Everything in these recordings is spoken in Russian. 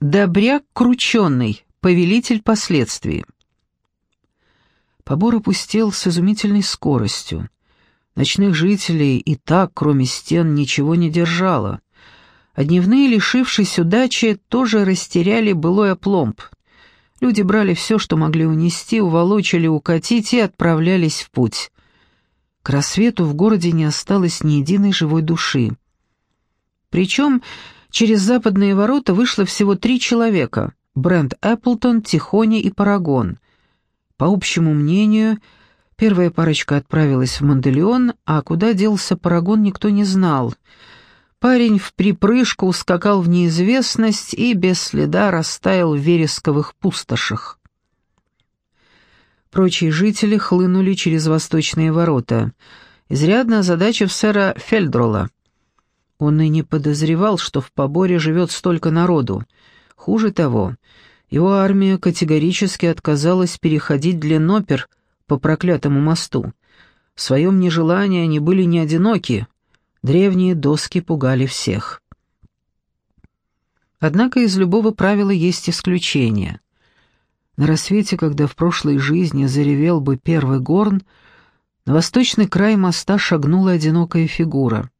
Добряк крученный, повелитель последствий. Побор опустел с изумительной скоростью. Ночных жителей и так, кроме стен, ничего не держало. А дневные, лишившись удачи, тоже растеряли былой опломб. Люди брали все, что могли унести, уволочили, укатить и отправлялись в путь. К рассвету в городе не осталось ни единой живой души. Причем через западные ворота вышло всего три человека — Брент Эпплтон, Тихоня и Парагон. По общему мнению, первая парочка отправилась в Манделеон, а куда делся Парагон, никто не знал. Парень в припрыжку ускакал в неизвестность и без следа растаял в вересковых пустошах. Прочие жители хлынули через восточные ворота, изрядно озадачив сэра Фельдрола. Он и не подозревал, что в поборе живет столько народу. Хуже того, его армия категорически отказалась переходить Ленопер по проклятому мосту. В своем нежелании они были не одиноки. Древние доски пугали всех. Однако из любого правила есть исключение. На рассвете, когда в прошлой жизни заревел бы первый горн, на восточный край моста шагнула одинокая фигура.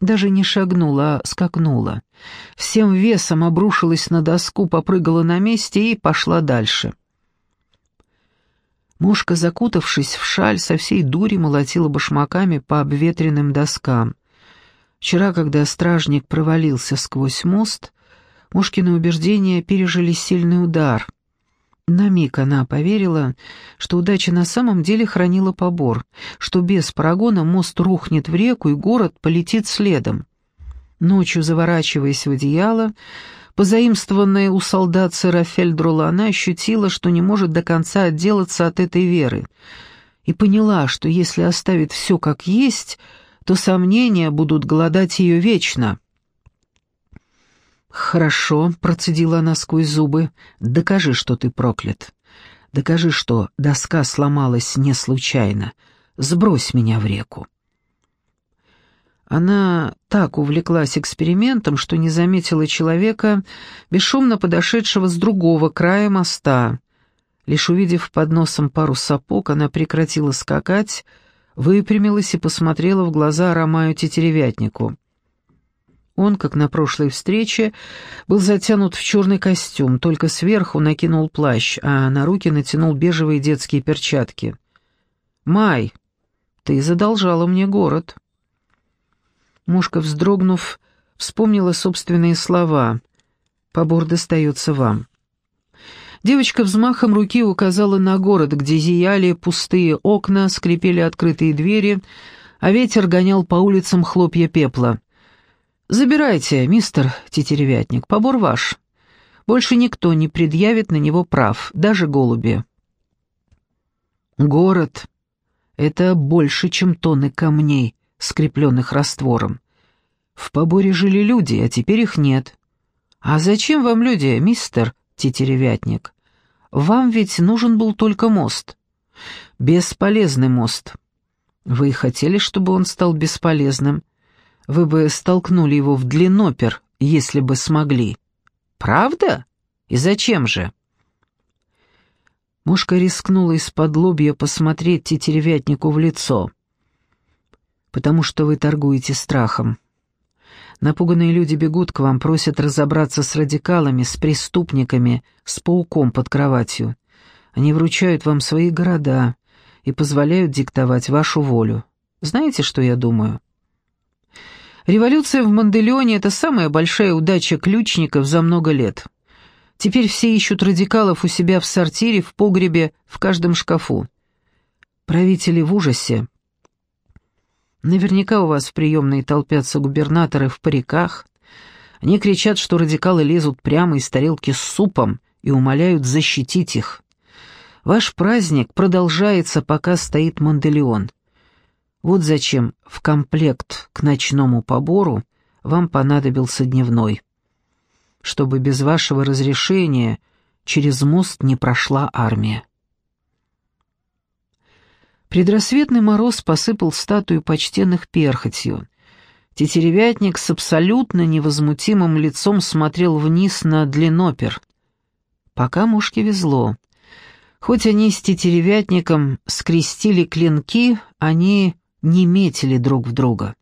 Даже не шагнула, а скакнула. Всем весом обрушилась на доску, попрыгала на месте и пошла дальше. Мушка, закутавшись в шаль, со всей дури молотила башмаками по обветренным доскам. Вчера, когда стражник провалился сквозь мост, Мушкины убеждения пережили сильный удар. На миг она поверила, что удача на самом деле хранила побор, что без парагона мост рухнет в реку и город полетит следом. Ночью, заворачиваясь в одеяло, позаимствованная у солдат сэра Фельдрула, она ощутила, что не может до конца отделаться от этой веры, и поняла, что если оставит все как есть, то сомнения будут голодать ее вечно. «Хорошо», — процедила она сквозь зубы, — «докажи, что ты проклят. Докажи, что доска сломалась не случайно. Сбрось меня в реку». Она так увлеклась экспериментом, что не заметила человека, бесшумно подошедшего с другого края моста. Лишь увидев под носом пару сапог, она прекратила скакать, выпрямилась и посмотрела в глаза Ромаю Тетеревятнику. Он, как на прошлой встрече, был затянут в черный костюм, только сверху накинул плащ, а на руки натянул бежевые детские перчатки. «Май, ты задолжала мне город». Мушка, вздрогнув, вспомнила собственные слова. «Побор достается вам». Девочка взмахом руки указала на город, где зияли пустые окна, скрипели открытые двери, а ветер гонял по улицам хлопья пепла. «Забирайте, мистер Тетеревятник, побор ваш. Больше никто не предъявит на него прав, даже голуби». «Город — это больше, чем тонны камней, скрепленных раствором. В поборе жили люди, а теперь их нет. А зачем вам люди, мистер Тетеревятник? Вам ведь нужен был только мост. Бесполезный мост. Вы хотели, чтобы он стал бесполезным?» Вы бы столкнули его в длиннопер, если бы смогли. Правда? И зачем же?» Мушка рискнула из-под лобья посмотреть тетеревятнику в лицо. «Потому что вы торгуете страхом. Напуганные люди бегут к вам, просят разобраться с радикалами, с преступниками, с пауком под кроватью. Они вручают вам свои города и позволяют диктовать вашу волю. Знаете, что я думаю?» Революция в Манделеоне — это самая большая удача ключников за много лет. Теперь все ищут радикалов у себя в сортире, в погребе, в каждом шкафу. Правители в ужасе. Наверняка у вас в приемной толпятся губернаторы в париках. Они кричат, что радикалы лезут прямо из тарелки с супом и умоляют защитить их. Ваш праздник продолжается, пока стоит Манделеон. Вот зачем в комплект к ночному побору вам понадобился дневной. Чтобы без вашего разрешения через мост не прошла армия. Предрассветный мороз посыпал статую почтенных перхотью. Тетеревятник с абсолютно невозмутимым лицом смотрел вниз на длиннопер. Пока мушке везло. Хоть они с тетеревятником скрестили клинки, они не метили друг в друга.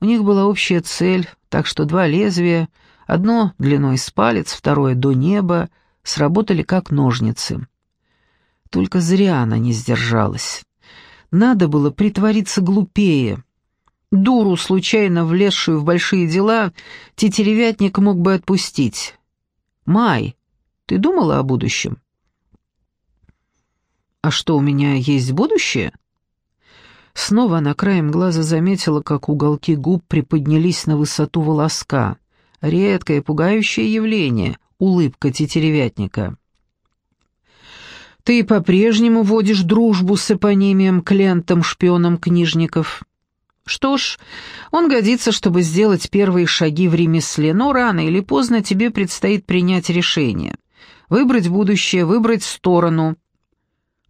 У них была общая цель, так что два лезвия, одно длиной с палец, второе до неба, сработали как ножницы. Только зря она не сдержалась. Надо было притвориться глупее. Дуру, случайно влезшую в большие дела, тетеревятник мог бы отпустить. «Май, ты думала о будущем?» «А что, у меня есть будущее?» Снова она краем глаза заметила, как уголки губ приподнялись на высоту волоска. Редкое, пугающее явление — улыбка тетеревятника. «Ты по-прежнему водишь дружбу с эпонимием Клентом, шпионом книжников?» Что ж, он годится, чтобы сделать первые шаги в ремесле, но рано или поздно тебе предстоит принять решение. Выбрать будущее, выбрать сторону.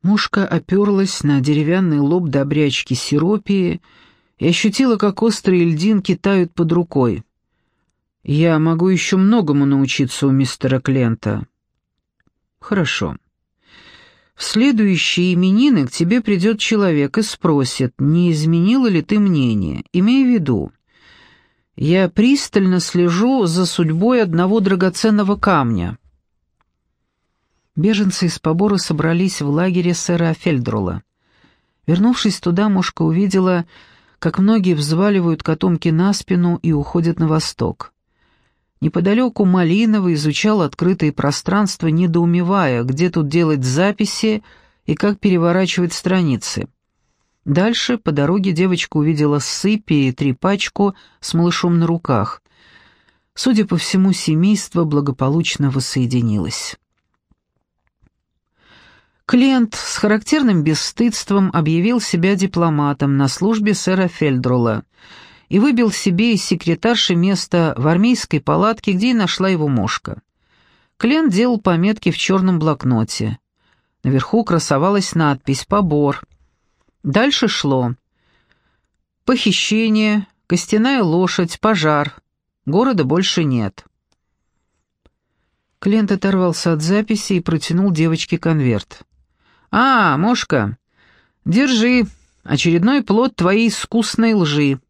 Мушка оперлась на деревянный лоб добрячки Сиропии и ощутила, как острые льдинки тают под рукой. «Я могу еще многому научиться у мистера Клента». «Хорошо». В следующие именины к тебе придет человек и спросит, не изменила ли ты мнение. Имей в виду, я пристально слежу за судьбой одного драгоценного камня. Беженцы из побора собрались в лагере сэра Фельдрула. Вернувшись туда, Мушка увидела, как многие взваливают котомки на спину и уходят на восток. Неподалеку Малинова изучал открытые пространства, недоумевая, где тут делать записи и как переворачивать страницы. Дальше по дороге девочка увидела сыпи и трепачку с малышом на руках. Судя по всему, семейство благополучно воссоединилось. Клиент с характерным бесстыдством объявил себя дипломатом на службе сэра Фельдрула — и выбил себе из секретарши место в армейской палатке, где и нашла его мошка. Клен делал пометки в черном блокноте. Наверху красовалась надпись «Побор». Дальше шло «Похищение», «Костяная лошадь», «Пожар». Города больше нет. Клент оторвался от записи и протянул девочке конверт. «А, Мошка, держи, очередной плод твоей искусной лжи.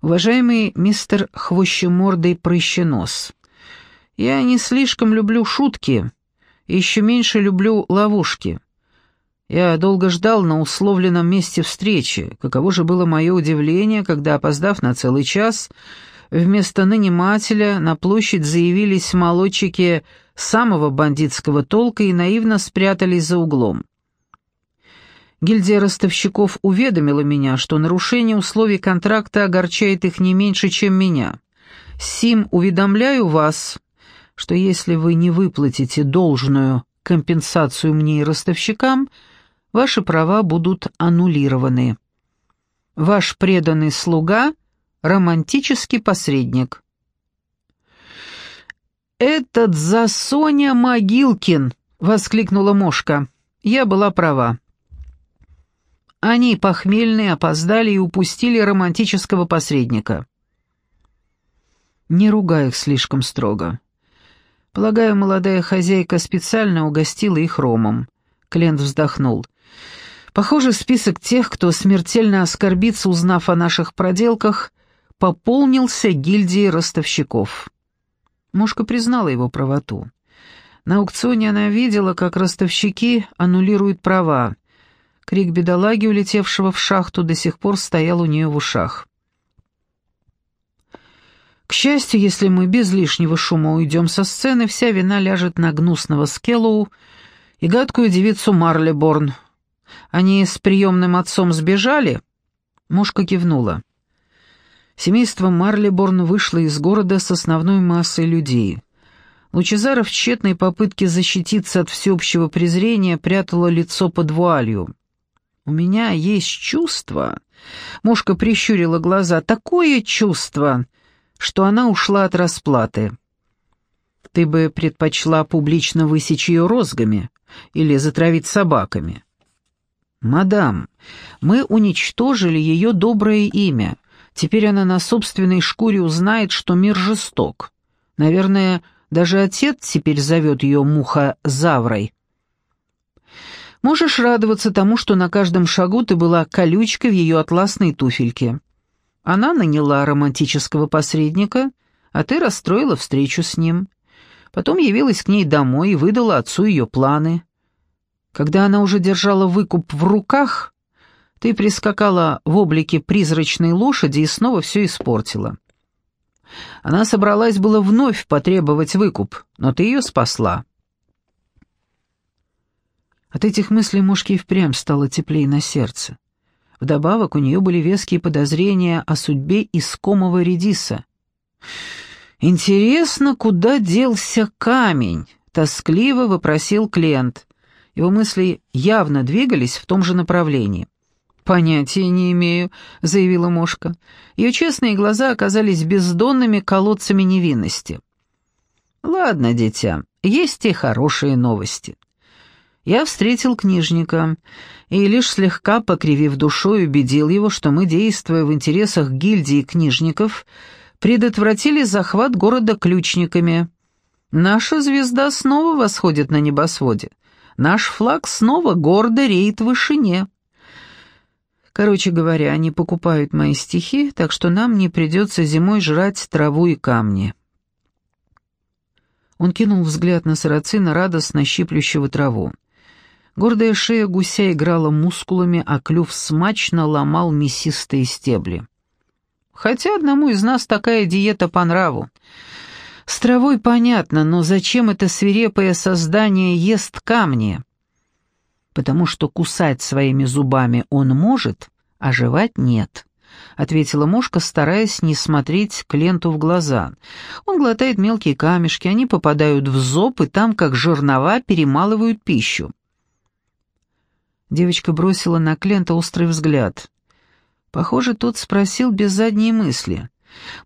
Уважаемый мистер Хвощемордый Прыщенос, я не слишком люблю шутки, еще меньше люблю ловушки. Я долго ждал на условленном месте встречи. Каково же было мое удивление, когда, опоздав на целый час, вместо нанимателя на площадь заявились молодчики самого бандитского толка и наивно спрятались за углом. Гильдия ростовщиков уведомила меня, что нарушение условий контракта огорчает их не меньше, чем меня. Сим уведомляю вас, что если вы не выплатите должную компенсацию мне и ростовщикам, ваши права будут аннулированы. Ваш преданный слуга — романтический посредник. «Этот за Соня Могилкин!» — воскликнула Мошка. «Я была права. Они, похмельные, опоздали и упустили романтического посредника. Не ругай их слишком строго. Полагаю, молодая хозяйка специально угостила их ромом. Клент вздохнул. Похоже, список тех, кто смертельно оскорбится, узнав о наших проделках, пополнился гильдией ростовщиков. Мушка признала его правоту. На аукционе она видела, как ростовщики аннулируют права, Крик бедолаги, улетевшего в шахту, до сих пор стоял у нее в ушах. К счастью, если мы без лишнего шума уйдем со сцены, вся вина ляжет на гнусного Скеллоу и гадкую девицу Марлеборн. Они с приемным отцом сбежали?» Мушка кивнула. Семейство Марлеборн вышло из города с основной массой людей. Лучезаров в тщетной попытке защититься от всеобщего презрения прятало лицо под вуалью. У меня есть чувство...» Мушка прищурила глаза. «Такое чувство, что она ушла от расплаты. Ты бы предпочла публично высечь ее розгами или затравить собаками?» «Мадам, мы уничтожили ее доброе имя. Теперь она на собственной шкуре узнает, что мир жесток. Наверное, даже отец теперь зовет ее муха Заврой. Можешь радоваться тому, что на каждом шагу ты была колючкой в ее атласной туфельке. Она наняла романтического посредника, а ты расстроила встречу с ним. Потом явилась к ней домой и выдала отцу ее планы. Когда она уже держала выкуп в руках, ты прискакала в облике призрачной лошади и снова все испортила. Она собралась было вновь потребовать выкуп, но ты ее спасла. От этих мыслей мушки впрямь стало теплее на сердце. Вдобавок у нее были веские подозрения о судьбе искомого редиса. «Интересно, куда делся камень?» — тоскливо вопросил клиент. Его мысли явно двигались в том же направлении. «Понятия не имею», — заявила Мошка. Ее честные глаза оказались бездонными колодцами невинности. «Ладно, дитя, есть и хорошие новости. Я встретил книжника и, лишь слегка покривив душой, убедил его, что мы, действуя в интересах гильдии книжников, предотвратили захват города ключниками. Наша звезда снова восходит на небосводе. Наш флаг снова гордо реет в вышине. Короче говоря, они покупают мои стихи, так что нам не придется зимой жрать траву и камни. Он кинул взгляд на сарацина, радостно щиплющего траву. Гордая шея гуся играла мускулами, а клюв смачно ломал мясистые стебли. Хотя одному из нас такая диета по нраву. С травой понятно, но зачем это свирепое создание ест камни? Потому что кусать своими зубами он может, а жевать нет. — ответила мушка, стараясь не смотреть Кленту в глаза. «Он глотает мелкие камешки, они попадают в зоб, и там, как жернова, перемалывают пищу. Девочка бросила на Клента острый взгляд. Похоже, тот спросил без задней мысли.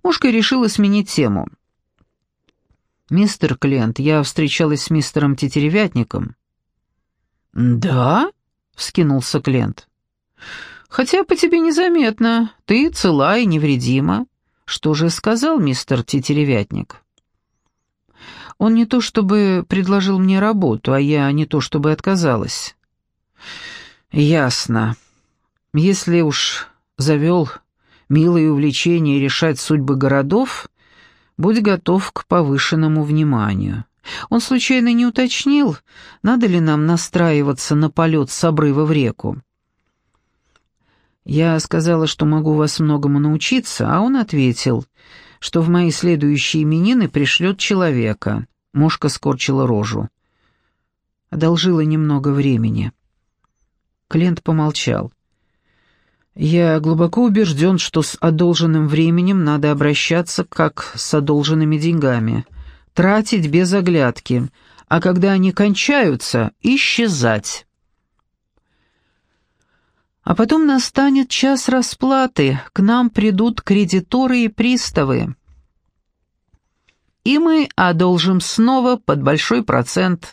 Мушка решила сменить тему. «Мистер Клент, я встречалась с мистером Тетеревятником». «Да?» — вскинулся Клент. «Хотя по тебе незаметно. Ты цела и невредима. Что же сказал мистер Тетеревятник?» «Он не то чтобы предложил мне работу, а я не то чтобы отказалась». «Ясно. Если уж завел милое увлечение решать судьбы городов, будь готов к повышенному вниманию. Он случайно не уточнил, надо ли нам настраиваться на полет с обрыва в реку. Я сказала, что могу вас многому научиться, а он ответил, что в мои следующие именины пришлет человека. Мошка скорчила рожу. Одолжила немного времени. Клиент помолчал. «Я глубоко убежден, что с одолженным временем надо обращаться как с одолженными деньгами, тратить без оглядки, а когда они кончаются, исчезать». А потом настанет час расплаты, к нам придут кредиторы и приставы. И мы одолжим снова под большой процент.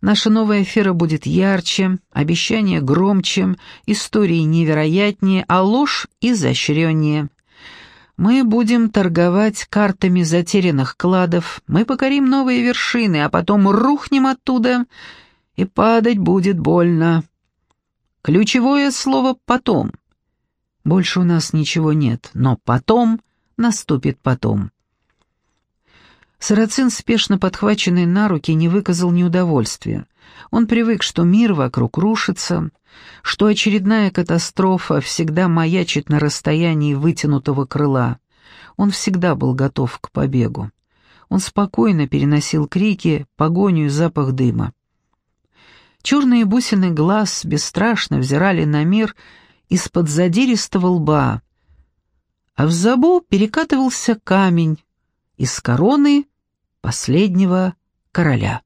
Наша новая афера будет ярче, обещания громче, истории невероятнее, а ложь изощреннее. Мы будем торговать картами затерянных кладов, мы покорим новые вершины, а потом рухнем оттуда, и падать будет больно. Ключевое слово «потом». Больше у нас ничего нет, но потом наступит потом. Сарацин, спешно подхваченный на руки, не выказал неудовольствия. Он привык, что мир вокруг рушится, что очередная катастрофа всегда маячит на расстоянии вытянутого крыла. Он всегда был готов к побегу. Он спокойно переносил крики, погоню и запах дыма. Черные бусины глаз бесстрашно взирали на мир из-под задиристого лба, а в забу перекатывался камень, из короны последнего короля.